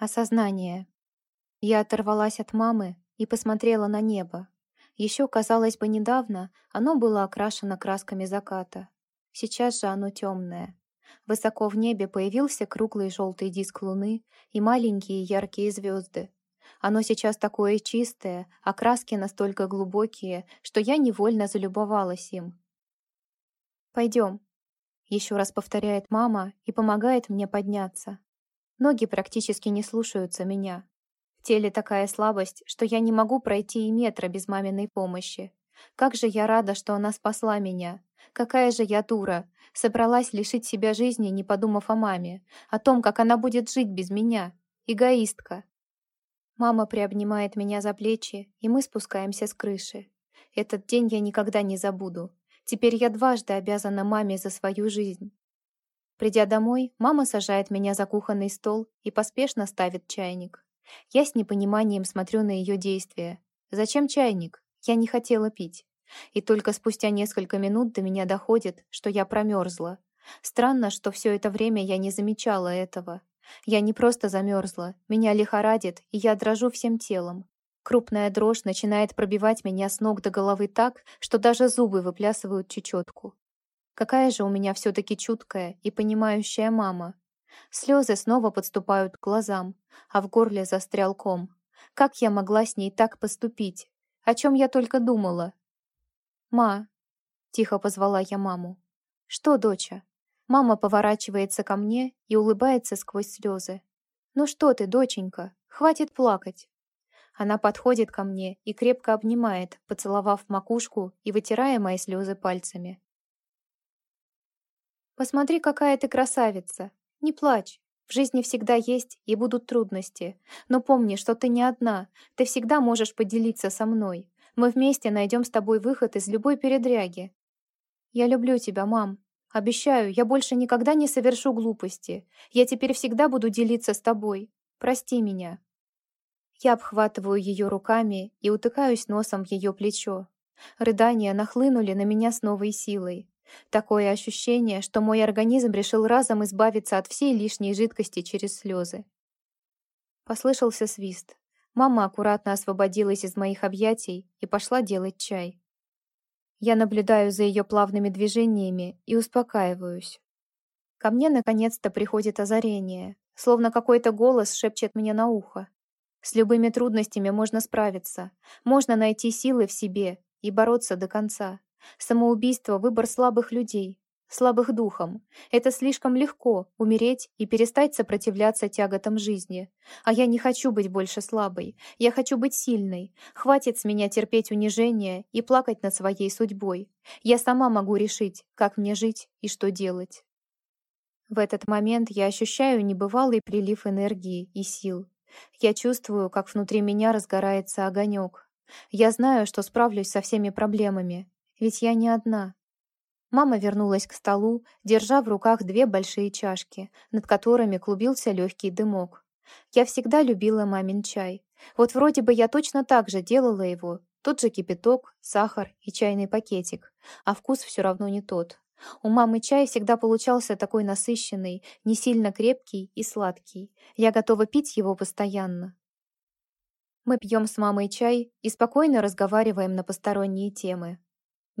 Осознание. Я оторвалась от мамы и посмотрела на небо. Еще, казалось бы, недавно оно было окрашено красками заката. Сейчас же оно темное. Высоко в небе появился круглый желтый диск луны и маленькие яркие звезды. Оно сейчас такое чистое, а краски настолько глубокие, что я невольно залюбовалась им. «Пойдем», — еще раз повторяет мама и помогает мне подняться. Ноги практически не слушаются меня. В теле такая слабость, что я не могу пройти и метра без маминой помощи. Как же я рада, что она спасла меня. Какая же я дура. Собралась лишить себя жизни, не подумав о маме. О том, как она будет жить без меня. Эгоистка. Мама приобнимает меня за плечи, и мы спускаемся с крыши. Этот день я никогда не забуду. Теперь я дважды обязана маме за свою жизнь. Придя домой, мама сажает меня за кухонный стол и поспешно ставит чайник. Я с непониманием смотрю на ее действия. Зачем чайник? Я не хотела пить. И только спустя несколько минут до меня доходит, что я промерзла. Странно, что все это время я не замечала этого. Я не просто замерзла, меня лихорадит, и я дрожу всем телом. Крупная дрожь начинает пробивать меня с ног до головы так, что даже зубы выплясывают чечетку. Какая же у меня все-таки чуткая и понимающая мама. Слезы снова подступают к глазам, а в горле застрял ком. Как я могла с ней так поступить? О чем я только думала? «Ма!» — тихо позвала я маму. «Что, доча?» Мама поворачивается ко мне и улыбается сквозь слезы. «Ну что ты, доченька, хватит плакать!» Она подходит ко мне и крепко обнимает, поцеловав макушку и вытирая мои слезы пальцами. Посмотри, какая ты красавица. Не плачь. В жизни всегда есть и будут трудности. Но помни, что ты не одна. Ты всегда можешь поделиться со мной. Мы вместе найдем с тобой выход из любой передряги. Я люблю тебя, мам. Обещаю, я больше никогда не совершу глупости. Я теперь всегда буду делиться с тобой. Прости меня. Я обхватываю ее руками и утыкаюсь носом в ее плечо. Рыдания нахлынули на меня с новой силой. Такое ощущение, что мой организм решил разом избавиться от всей лишней жидкости через слезы. Послышался свист. Мама аккуратно освободилась из моих объятий и пошла делать чай. Я наблюдаю за ее плавными движениями и успокаиваюсь. Ко мне наконец-то приходит озарение, словно какой-то голос шепчет мне на ухо. С любыми трудностями можно справиться, можно найти силы в себе и бороться до конца. Самоубийство — выбор слабых людей, слабых духом. Это слишком легко — умереть и перестать сопротивляться тяготам жизни. А я не хочу быть больше слабой. Я хочу быть сильной. Хватит с меня терпеть унижение и плакать над своей судьбой. Я сама могу решить, как мне жить и что делать. В этот момент я ощущаю небывалый прилив энергии и сил. Я чувствую, как внутри меня разгорается огонек. Я знаю, что справлюсь со всеми проблемами, ведь я не одна. Мама вернулась к столу, держа в руках две большие чашки, над которыми клубился легкий дымок. Я всегда любила мамин чай. Вот вроде бы я точно так же делала его. Тот же кипяток, сахар и чайный пакетик. А вкус все равно не тот. У мамы чай всегда получался такой насыщенный, не сильно крепкий и сладкий. Я готова пить его постоянно. Мы пьем с мамой чай и спокойно разговариваем на посторонние темы.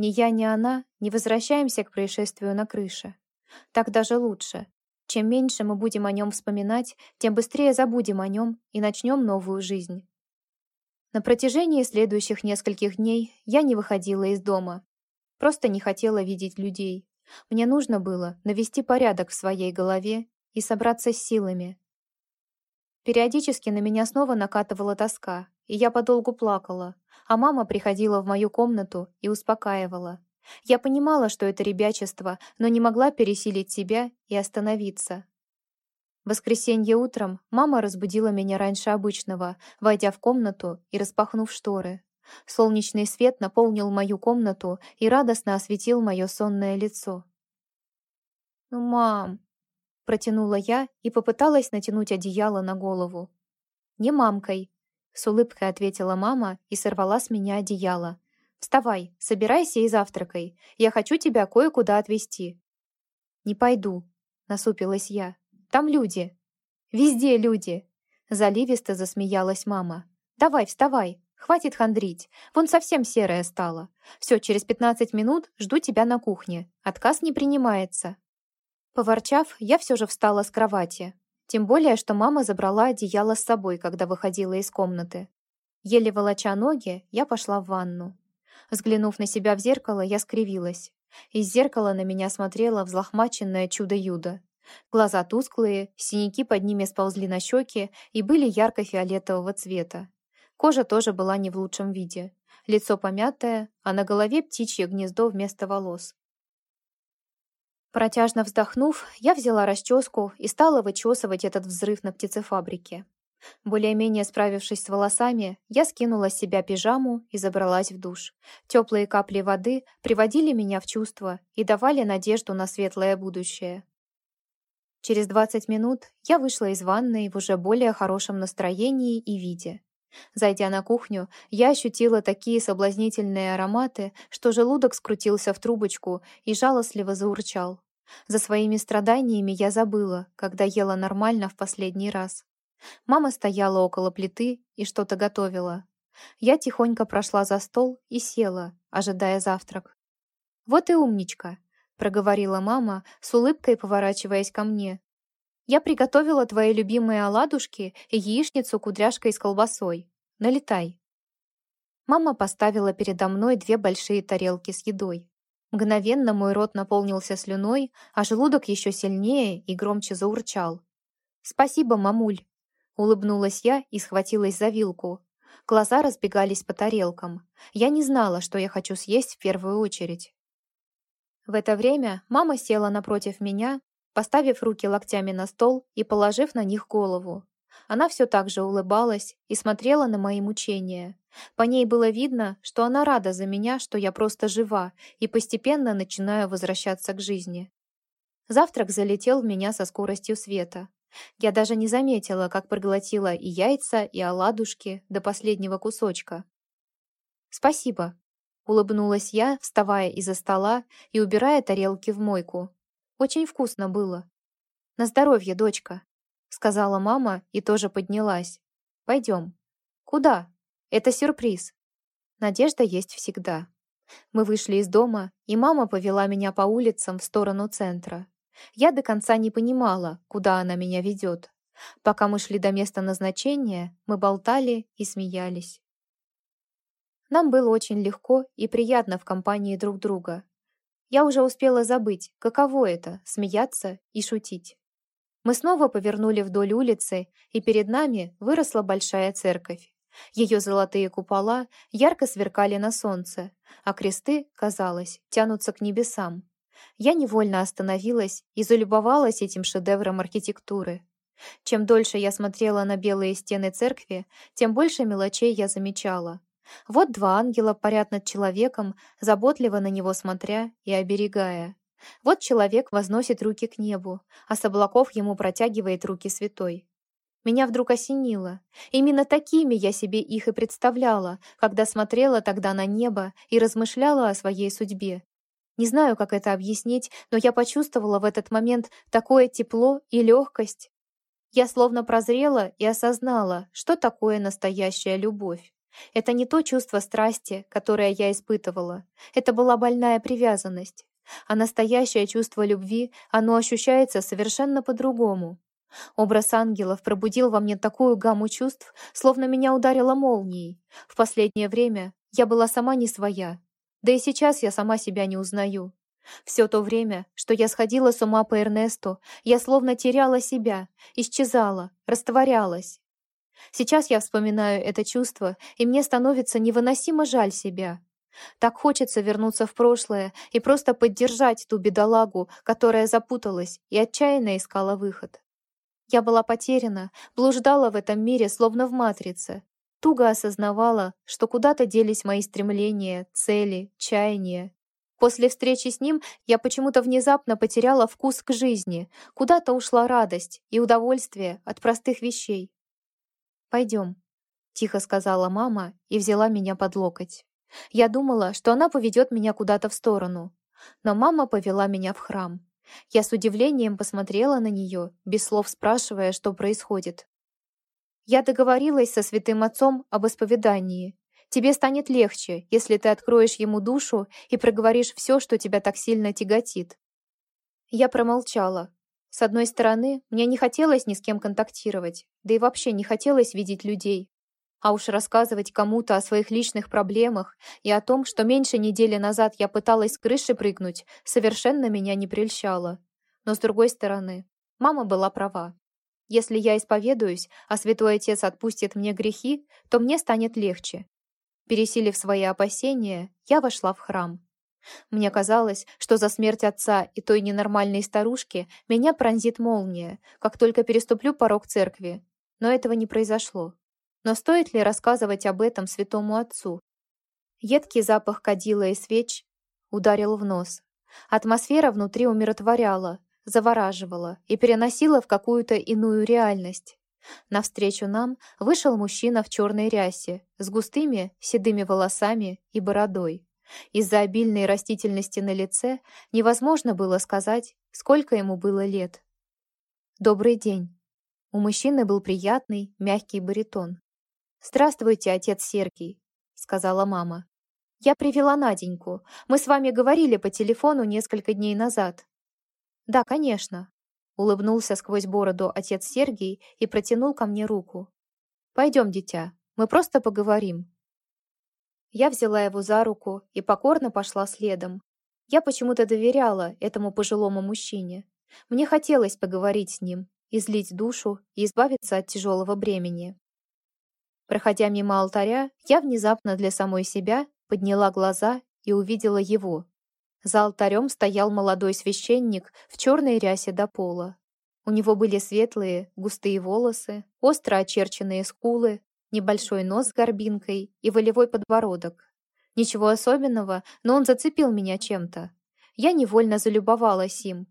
Ни я, ни она не возвращаемся к происшествию на крыше. Так даже лучше. Чем меньше мы будем о нем вспоминать, тем быстрее забудем о нем и начнем новую жизнь. На протяжении следующих нескольких дней я не выходила из дома. Просто не хотела видеть людей. Мне нужно было навести порядок в своей голове и собраться с силами. Периодически на меня снова накатывала тоска, и я подолгу плакала, а мама приходила в мою комнату и успокаивала. Я понимала, что это ребячество, но не могла пересилить себя и остановиться. Воскресенье утром мама разбудила меня раньше обычного, войдя в комнату и распахнув шторы. Солнечный свет наполнил мою комнату и радостно осветил мое сонное лицо. «Ну, мам!» — протянула я и попыталась натянуть одеяло на голову. «Не мамкой», с улыбкой ответила мама и сорвала с меня одеяло. «Вставай, собирайся и завтракай. Я хочу тебя кое-куда отвезти». «Не пойду», — насупилась я. «Там люди». «Везде люди», — Заливисто засмеялась мама. «Давай, вставай, хватит хандрить, вон совсем серая стала. Все, через пятнадцать минут жду тебя на кухне, отказ не принимается». Поворчав, я все же встала с кровати. Тем более, что мама забрала одеяло с собой, когда выходила из комнаты. Еле волоча ноги, я пошла в ванну. Взглянув на себя в зеркало, я скривилась. Из зеркала на меня смотрело взлохмаченное чудо-юдо. Глаза тусклые, синяки под ними сползли на щеки и были ярко-фиолетового цвета. Кожа тоже была не в лучшем виде. Лицо помятое, а на голове птичье гнездо вместо волос. Протяжно вздохнув, я взяла расческу и стала вычесывать этот взрыв на птицефабрике. Более-менее справившись с волосами, я скинула с себя пижаму и забралась в душ. Теплые капли воды приводили меня в чувство и давали надежду на светлое будущее. Через 20 минут я вышла из ванной в уже более хорошем настроении и виде. Зайдя на кухню, я ощутила такие соблазнительные ароматы, что желудок скрутился в трубочку и жалостливо заурчал. За своими страданиями я забыла, когда ела нормально в последний раз. Мама стояла около плиты и что-то готовила. Я тихонько прошла за стол и села, ожидая завтрак. «Вот и умничка», — проговорила мама, с улыбкой поворачиваясь ко мне. «Я приготовила твои любимые оладушки и яичницу кудряшкой с колбасой. Налетай». Мама поставила передо мной две большие тарелки с едой. Мгновенно мой рот наполнился слюной, а желудок еще сильнее и громче заурчал. «Спасибо, мамуль!» Улыбнулась я и схватилась за вилку. Глаза разбегались по тарелкам. Я не знала, что я хочу съесть в первую очередь. В это время мама села напротив меня, поставив руки локтями на стол и положив на них голову. Она все так же улыбалась и смотрела на мои мучения. По ней было видно, что она рада за меня, что я просто жива и постепенно начинаю возвращаться к жизни. Завтрак залетел в меня со скоростью света. Я даже не заметила, как проглотила и яйца, и оладушки до последнего кусочка. «Спасибо», — улыбнулась я, вставая из-за стола и убирая тарелки в мойку. «Очень вкусно было». «На здоровье, дочка», — сказала мама и тоже поднялась. «Пойдем». «Куда?» «Это сюрприз». Надежда есть всегда. Мы вышли из дома, и мама повела меня по улицам в сторону центра. Я до конца не понимала, куда она меня ведет. Пока мы шли до места назначения, мы болтали и смеялись. Нам было очень легко и приятно в компании друг друга. Я уже успела забыть, каково это — смеяться и шутить. Мы снова повернули вдоль улицы, и перед нами выросла большая церковь. Ее золотые купола ярко сверкали на солнце, а кресты, казалось, тянутся к небесам. Я невольно остановилась и залюбовалась этим шедевром архитектуры. Чем дольше я смотрела на белые стены церкви, тем больше мелочей я замечала. Вот два ангела парят над человеком, заботливо на него смотря и оберегая. Вот человек возносит руки к небу, а с облаков ему протягивает руки святой. Меня вдруг осенило. Именно такими я себе их и представляла, когда смотрела тогда на небо и размышляла о своей судьбе, не знаю, как это объяснить, но я почувствовала в этот момент такое тепло и легкость. Я словно прозрела и осознала, что такое настоящая любовь. Это не то чувство страсти, которое я испытывала. Это была больная привязанность. А настоящее чувство любви, оно ощущается совершенно по-другому. Образ ангелов пробудил во мне такую гамму чувств, словно меня ударило молнией. В последнее время я была сама не своя, да и сейчас я сама себя не узнаю. Все то время, что я сходила с ума по Эрнесту, я словно теряла себя, исчезала, растворялась. Сейчас я вспоминаю это чувство, и мне становится невыносимо жаль себя. Так хочется вернуться в прошлое и просто поддержать ту бедолагу, которая запуталась и отчаянно искала выход. Я была потеряна, блуждала в этом мире, словно в матрице, туго осознавала, что куда-то делись мои стремления, цели, чаяния. После встречи с ним я почему-то внезапно потеряла вкус к жизни, куда-то ушла радость и удовольствие от простых вещей. «Пойдем», — тихо сказала мама и взяла меня под локоть. Я думала, что она поведет меня куда-то в сторону, но мама повела меня в храм. Я с удивлением посмотрела на нее, без слов спрашивая, что происходит. Я договорилась со святым отцом об исповедании. Тебе станет легче, если ты откроешь ему душу и проговоришь все, что тебя так сильно тяготит. Я промолчала. С одной стороны, мне не хотелось ни с кем контактировать, да и вообще не хотелось видеть людей. А уж рассказывать кому-то о своих личных проблемах и о том, что меньше недели назад я пыталась с крыши прыгнуть, совершенно меня не прельщало. Но с другой стороны, мама была права. Если я исповедуюсь, а святой отец отпустит мне грехи, то мне станет легче. Пересилив свои опасения, я вошла в храм. Мне казалось, что за смерть отца и той ненормальной старушки меня пронзит молния, как только переступлю порог церкви. Но этого не произошло. Но стоит ли рассказывать об этом святому отцу? Едкий запах кадила и свеч ударил в нос. Атмосфера внутри умиротворяла, завораживала и переносила в какую-то иную реальность. Навстречу нам вышел мужчина в черной рясе с густыми седыми волосами и бородой. Из-за обильной растительности на лице невозможно было сказать, сколько ему было лет. «Добрый день». У мужчины был приятный, мягкий баритон. «Здравствуйте, отец Сергий», — сказала мама. «Я привела Наденьку. Мы с вами говорили по телефону несколько дней назад». «Да, конечно», — улыбнулся сквозь бороду отец Сергий и протянул ко мне руку. «Пойдем, дитя, мы просто поговорим». Я взяла его за руку и покорно пошла следом. Я почему-то доверяла этому пожилому мужчине. Мне хотелось поговорить с ним, излить душу и избавиться от тяжелого бремени. Проходя мимо алтаря, я внезапно для самой себя подняла глаза и увидела его. За алтарем стоял молодой священник в черной рясе до пола. У него были светлые, густые волосы, остро очерченные скулы, небольшой нос с горбинкой и волевой подбородок. Ничего особенного, но он зацепил меня чем-то. Я невольно залюбовалась им.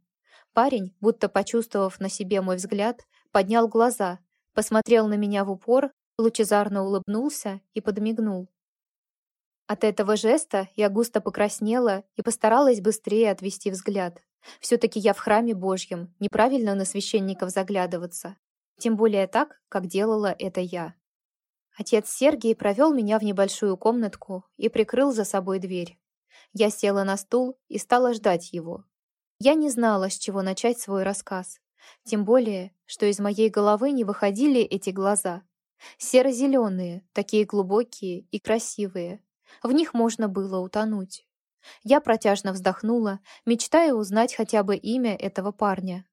Парень, будто почувствовав на себе мой взгляд, поднял глаза, посмотрел на меня в упор лучезарно улыбнулся и подмигнул. От этого жеста я густо покраснела и постаралась быстрее отвести взгляд. Все-таки я в храме Божьем, неправильно на священников заглядываться. Тем более так, как делала это я. Отец Сергий провел меня в небольшую комнатку и прикрыл за собой дверь. Я села на стул и стала ждать его. Я не знала, с чего начать свой рассказ. Тем более, что из моей головы не выходили эти глаза. Серо-зеленые, такие глубокие и красивые. В них можно было утонуть. Я протяжно вздохнула, мечтая узнать хотя бы имя этого парня.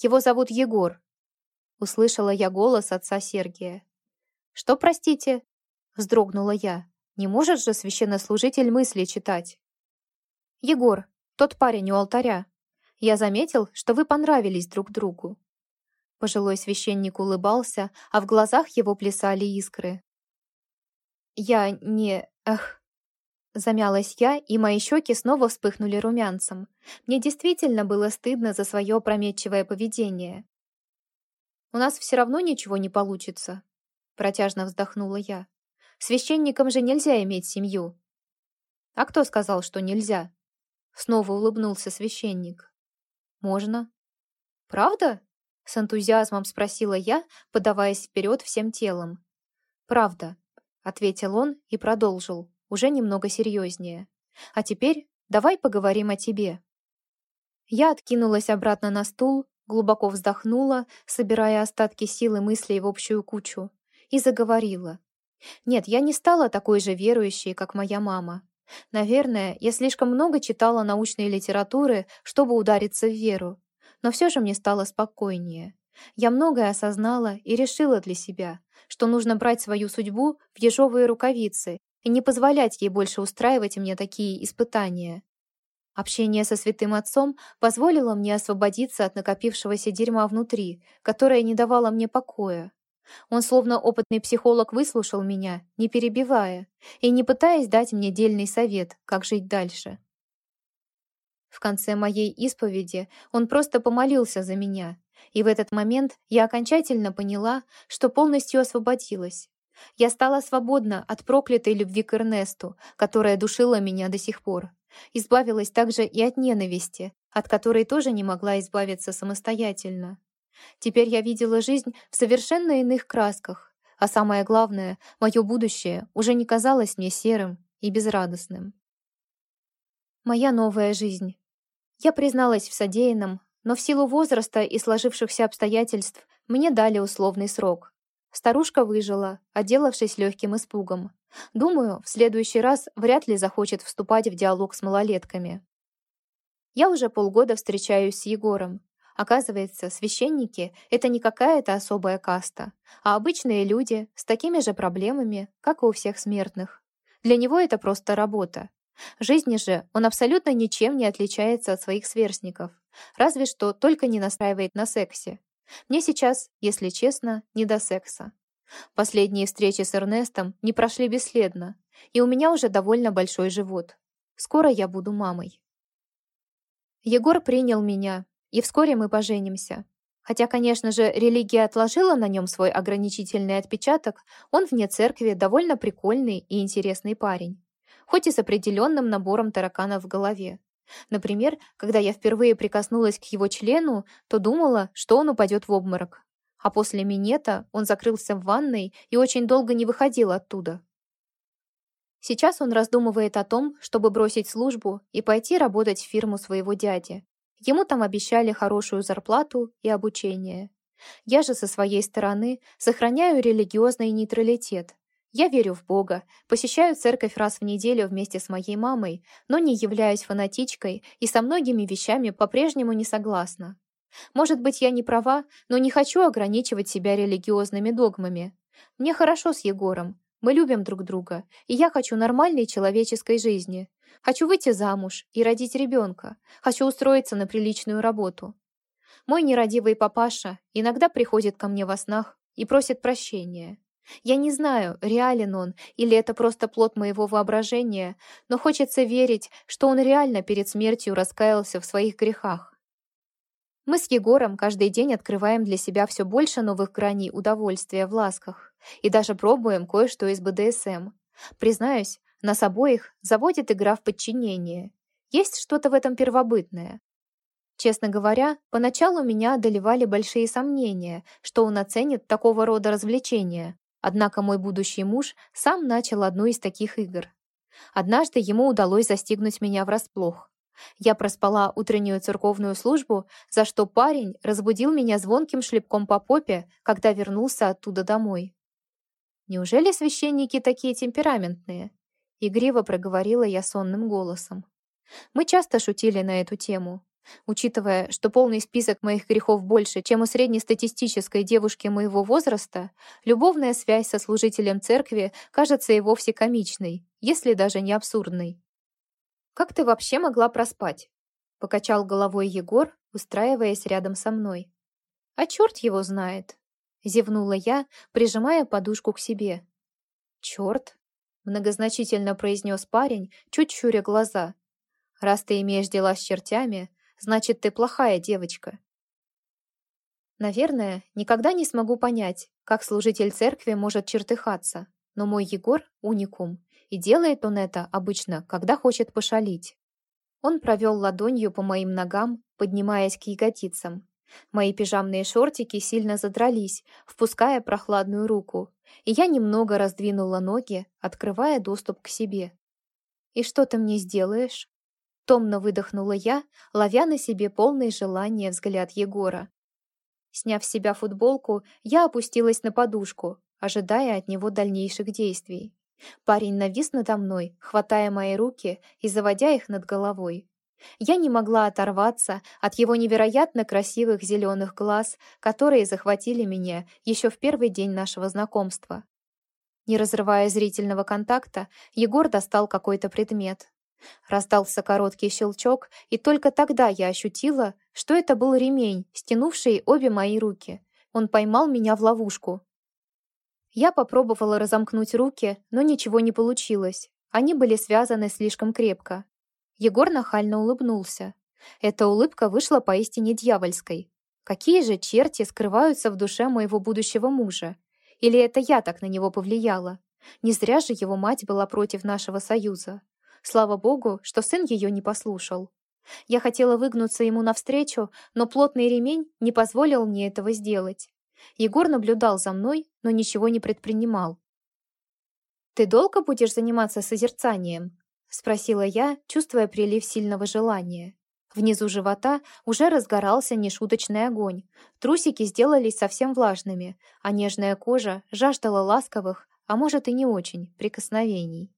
«Его зовут Егор», — услышала я голос отца Сергия. «Что, простите?» — вздрогнула я. «Не может же священнослужитель мысли читать?» «Егор, тот парень у алтаря. Я заметил, что вы понравились друг другу. Пожилой священник улыбался, а в глазах его плясали искры. «Я не... Эх...» Замялась я, и мои щеки снова вспыхнули румянцем. Мне действительно было стыдно за свое опрометчивое поведение. «У нас все равно ничего не получится», — протяжно вздохнула я. «Священникам же нельзя иметь семью». «А кто сказал, что нельзя?» Снова улыбнулся священник. «Можно». «Правда?» С энтузиазмом спросила я, подаваясь вперед всем телом. «Правда», — ответил он и продолжил, уже немного серьезнее. «А теперь давай поговорим о тебе». Я откинулась обратно на стул, глубоко вздохнула, собирая остатки силы мыслей в общую кучу, и заговорила. Нет, я не стала такой же верующей, как моя мама. Наверное, я слишком много читала научной литературы, чтобы удариться в веру, но все же мне стало спокойнее. Я многое осознала и решила для себя, что нужно брать свою судьбу в ежовые рукавицы и не позволять ей больше устраивать мне такие испытания. Общение со святым отцом позволило мне освободиться от накопившегося дерьма внутри, которое не давало мне покоя. Он словно опытный психолог выслушал меня, не перебивая, и не пытаясь дать мне дельный совет, как жить дальше. В конце моей исповеди он просто помолился за меня, и в этот момент я окончательно поняла, что полностью освободилась. Я стала свободна от проклятой любви к Эрнесту, которая душила меня до сих пор. Избавилась также и от ненависти, от которой тоже не могла избавиться самостоятельно. Теперь я видела жизнь в совершенно иных красках, а самое главное, мое будущее уже не казалось мне серым и безрадостным. Моя новая жизнь. Я призналась в содеянном, но в силу возраста и сложившихся обстоятельств мне дали условный срок. Старушка выжила, отделавшись легким испугом. Думаю, в следующий раз вряд ли захочет вступать в диалог с малолетками. Я уже полгода встречаюсь с Егором. Оказывается, священники — это не какая-то особая каста, а обычные люди с такими же проблемами, как и у всех смертных. Для него это просто работа. В жизни же он абсолютно ничем не отличается от своих сверстников, разве что только не настраивает на сексе. Мне сейчас, если честно, не до секса. Последние встречи с Эрнестом не прошли бесследно, и у меня уже довольно большой живот. Скоро я буду мамой. Егор принял меня, и вскоре мы поженимся. Хотя, конечно же, религия отложила на нем свой ограничительный отпечаток, он вне церкви довольно прикольный и интересный парень. Хоть и с определенным набором тараканов в голове. Например, когда я впервые прикоснулась к его члену, то думала, что он упадет в обморок. А после минета он закрылся в ванной и очень долго не выходил оттуда. Сейчас он раздумывает о том, чтобы бросить службу и пойти работать в фирму своего дяди. Ему там обещали хорошую зарплату и обучение. Я же со своей стороны сохраняю религиозный нейтралитет, я верю в Бога, посещаю церковь раз в неделю вместе с моей мамой, но не являюсь фанатичкой и со многими вещами по-прежнему не согласна. Может быть, я не права, но не хочу ограничивать себя религиозными догмами. Мне хорошо с Егором, мы любим друг друга, и я хочу нормальной человеческой жизни. Хочу выйти замуж и родить ребенка. Хочу устроиться на приличную работу. Мой нерадивый папаша иногда приходит ко мне во снах и просит прощения. Я не знаю, реален он или это просто плод моего воображения, но хочется верить, что он реально перед смертью раскаялся в своих грехах. Мы с Егором каждый день открываем для себя все больше новых граней удовольствия в ласках и даже пробуем кое-что из БДСМ. Признаюсь, нас обоих заводит игра в подчинение. Есть что-то в этом первобытное. Честно говоря, поначалу меня одолевали большие сомнения, что он оценит такого рода развлечения, Однако мой будущий муж сам начал одну из таких игр. Однажды ему удалось застигнуть меня врасплох. Я проспала утреннюю церковную службу, за что парень разбудил меня звонким шлепком по попе, когда вернулся оттуда домой. «Неужели священники такие темпераментные?» Игриво проговорила я сонным голосом. Мы часто шутили на эту тему. Учитывая, что полный список моих грехов больше, чем у среднестатистической девушки моего возраста, любовная связь со служителем церкви кажется и вовсе комичной, если даже не абсурдной. «Как ты вообще могла проспать?» — покачал головой Егор, устраиваясь рядом со мной. «А черт его знает!» — зевнула я, прижимая подушку к себе. «Черт!» — многозначительно произнес парень, чуть щуря глаза. «Раз ты имеешь дела с чертями, Значит, ты плохая девочка. Наверное, никогда не смогу понять, как служитель церкви может чертыхаться, но мой Егор — уникум, и делает он это обычно, когда хочет пошалить. Он провел ладонью по моим ногам, поднимаясь к ягодицам. Мои пижамные шортики сильно задрались, впуская прохладную руку, и я немного раздвинула ноги, открывая доступ к себе. «И что ты мне сделаешь?» Томно выдохнула я, ловя на себе полное желание взгляд Егора. Сняв с себя футболку, я опустилась на подушку, ожидая от него дальнейших действий. Парень навис надо мной, хватая мои руки и заводя их над головой. Я не могла оторваться от его невероятно красивых зеленых глаз, которые захватили меня еще в первый день нашего знакомства. Не разрывая зрительного контакта, Егор достал какой-то предмет, Раздался короткий щелчок, и только тогда я ощутила, что это был ремень, стянувший обе мои руки. Он поймал меня в ловушку. Я попробовала разомкнуть руки, но ничего не получилось. Они были связаны слишком крепко. Егор нахально улыбнулся. Эта улыбка вышла поистине дьявольской. Какие же черти скрываются в душе моего будущего мужа? Или это я так на него повлияла? Не зря же его мать была против нашего союза. Слава богу, что сын ее не послушал. Я хотела выгнуться ему навстречу, но плотный ремень не позволил мне этого сделать. Егор наблюдал за мной, но ничего не предпринимал. «Ты долго будешь заниматься созерцанием?» — спросила я, чувствуя прилив сильного желания. Внизу живота уже разгорался нешуточный огонь. Трусики сделались совсем влажными, а нежная кожа жаждала ласковых, а может и не очень, прикосновений.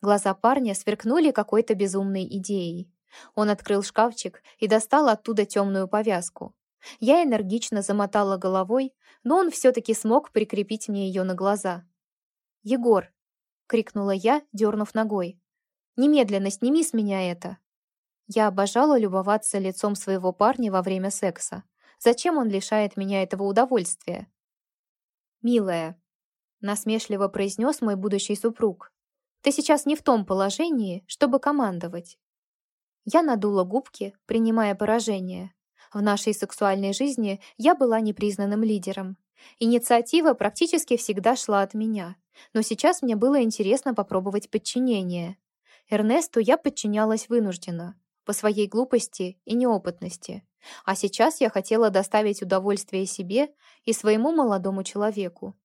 Глаза парня сверкнули какой-то безумной идеей. Он открыл шкафчик и достал оттуда темную повязку. Я энергично замотала головой, но он все-таки смог прикрепить мне ее на глаза. «Егор!» — крикнула я, дернув ногой. «Немедленно сними с меня это!» Я обожала любоваться лицом своего парня во время секса. Зачем он лишает меня этого удовольствия? «Милая», — насмешливо произнес мой будущий супруг, «ты сейчас не в том положении, чтобы командовать. Я надула губки, принимая поражение. В нашей сексуальной жизни я была непризнанным лидером. Инициатива практически всегда шла от меня, но сейчас мне было интересно попробовать подчинение. Эрнесту я подчинялась вынужденно, по своей глупости и неопытности. А сейчас я хотела доставить удовольствие себе и своему молодому человеку.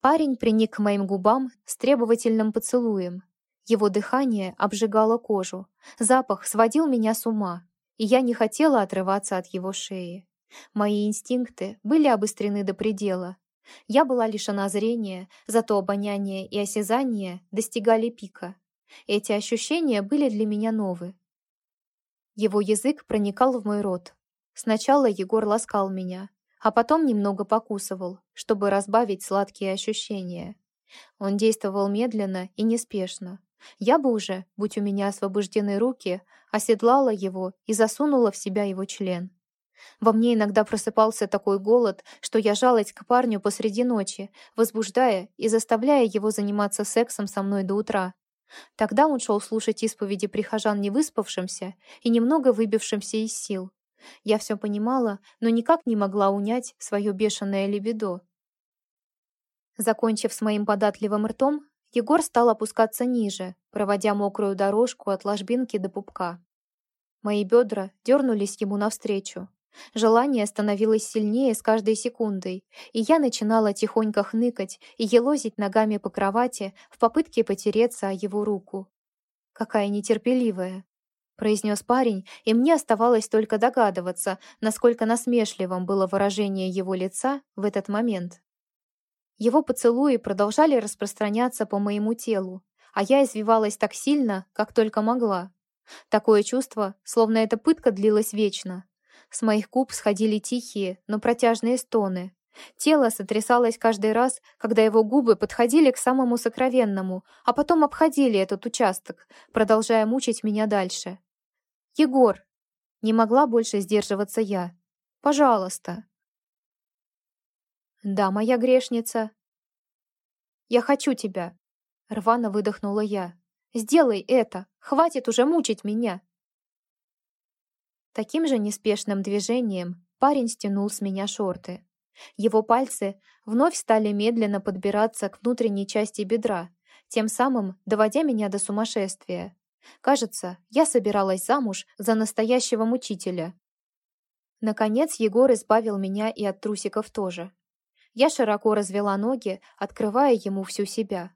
Парень приник к моим губам с требовательным поцелуем, его дыхание обжигало кожу, запах сводил меня с ума, и я не хотела отрываться от его шеи. Мои инстинкты были обострены до предела. Я была лишена зрения, зато обоняние и осязание достигали пика. Эти ощущения были для меня новы. Его язык проникал в мой рот. Сначала Егор ласкал меня, а потом немного покусывал, чтобы разбавить сладкие ощущения. Он действовал медленно и неспешно, я бы уже, будь у меня освобождены руки, оседлала его и засунула в себя его член. Во мне иногда просыпался такой голод, что я жалась к парню посреди ночи, возбуждая и заставляя его заниматься сексом со мной до утра. Тогда он шел слушать исповеди прихожан невыспавшимся и немного выбившимся из сил. Я все понимала, но никак не могла унять свое бешеное либидо. Закончив с моим податливым ртом, Егор стал опускаться ниже, проводя мокрую дорожку от ложбинки до пупка. Мои бедра дернулись ему навстречу. Желание становилось сильнее с каждой секундой, и я начинала тихонько хныкать и елозить ногами по кровати в попытке потереться о его руку. «Какая нетерпеливая!» — произнес парень, и мне оставалось только догадываться, насколько насмешливым было выражение его лица в этот момент. Его поцелуи продолжали распространяться по моему телу, а я извивалась так сильно, как только могла. Такое чувство, словно эта пытка длилась вечно. С моих губ сходили тихие, но протяжные стоны. Тело сотрясалось каждый раз, когда его губы подходили к самому сокровенному, а потом обходили этот участок, продолжая мучить меня дальше. «Егор!» Не могла больше сдерживаться я. «Пожалуйста!» «Да, моя грешница». «Я хочу тебя», — рвано выдохнула я. «Сделай это! Хватит уже мучить меня!» Таким же неспешным движением парень стянул с меня шорты. Его пальцы вновь стали медленно подбираться к внутренней части бедра, тем самым доводя меня до сумасшествия. Кажется, я собиралась замуж за настоящего мучителя. Наконец Егор избавил меня и от трусиков тоже. Я широко развела ноги, открывая ему всю себя.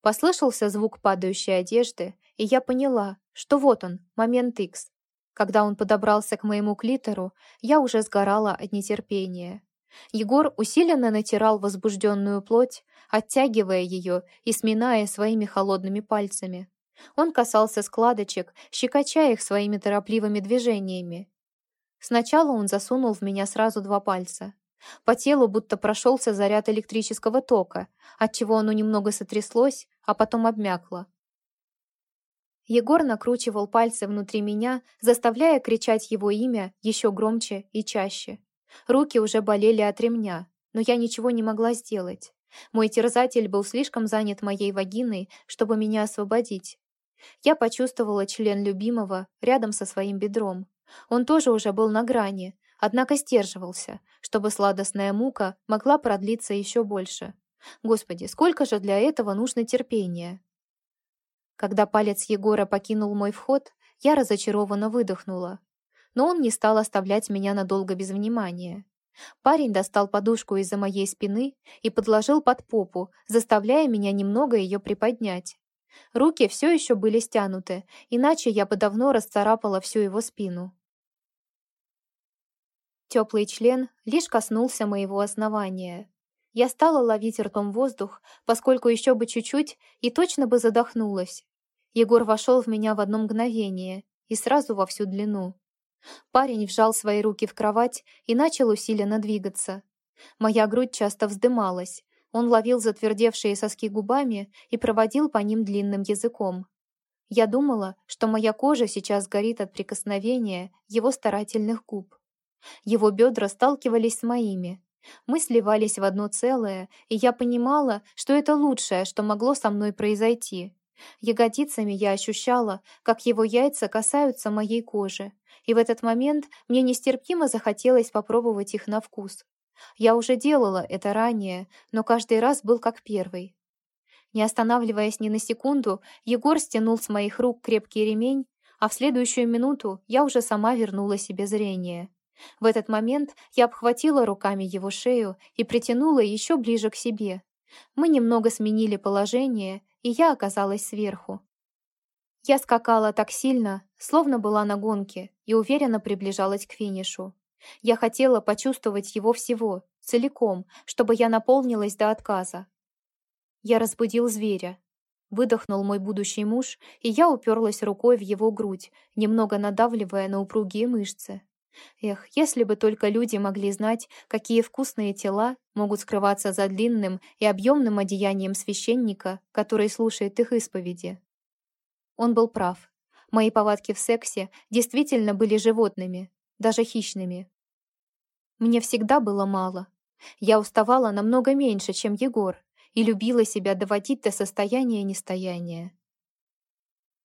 Послышался звук падающей одежды, и я поняла, что вот он, момент Икс. Когда он подобрался к моему клитору, я уже сгорала от нетерпения. Егор усиленно натирал возбужденную плоть, оттягивая ее и сминая своими холодными пальцами. Он касался складочек, щекоча их своими торопливыми движениями. Сначала он засунул в меня сразу два пальца. По телу будто прошелся заряд электрического тока, отчего оно немного сотряслось, а потом обмякло. Егор накручивал пальцы внутри меня, заставляя кричать его имя еще громче и чаще. Руки уже болели от ремня, но я ничего не могла сделать. Мой терзатель был слишком занят моей вагиной, чтобы меня освободить. Я почувствовала член любимого рядом со своим бедром. Он тоже уже был на грани, однако сдерживался, чтобы сладостная мука могла продлиться еще больше. Господи, сколько же для этого нужно терпения? Когда палец Егора покинул мой вход, Я разочарованно выдохнула. Но он не стал оставлять меня надолго без внимания. Парень достал подушку из-за моей спины и подложил под попу, заставляя меня немного ее приподнять. Руки все еще были стянуты, иначе я бы давно расцарапала всю его спину. Теплый член лишь коснулся моего основания. Я стала ловить ртом воздух, поскольку еще бы чуть-чуть и точно бы задохнулась. Егор вошел в меня в одно мгновение и сразу во всю длину. Парень вжал свои руки в кровать и начал усиленно двигаться. Моя грудь часто вздымалась. Он ловил затвердевшие соски губами и проводил по ним длинным языком. Я думала, что моя кожа сейчас горит от прикосновения его старательных губ. Его бедра сталкивались с моими. Мы сливались в одно целое, и я понимала, что это лучшее, что могло со мной произойти. Ягодицами я ощущала, как его яйца касаются моей кожи, и в этот момент мне нестерпимо захотелось попробовать их на вкус. Я уже делала это ранее, но каждый раз был как первый. Не останавливаясь ни на секунду, Егор стянул с моих рук крепкий ремень, а в следующую минуту я уже сама вернула себе зрение. В этот момент я обхватила руками его шею и притянула еще ближе к себе. Мы немного сменили положение, и я оказалась сверху. Я скакала так сильно, словно была на гонке, и уверенно приближалась к финишу. Я хотела почувствовать его всего, целиком, чтобы я наполнилась до отказа. Я разбудил зверя. Выдохнул мой будущий муж, и я уперлась рукой в его грудь, немного надавливая на упругие мышцы. Эх, если бы только люди могли знать, какие вкусные тела могут скрываться за длинным и объемным одеянием священника, который слушает их исповеди. Он был прав. Мои повадки в сексе действительно были животными, даже хищными. Мне всегда было мало. Я уставала намного меньше, чем Егор, и любила себя доводить до состояния нестояния.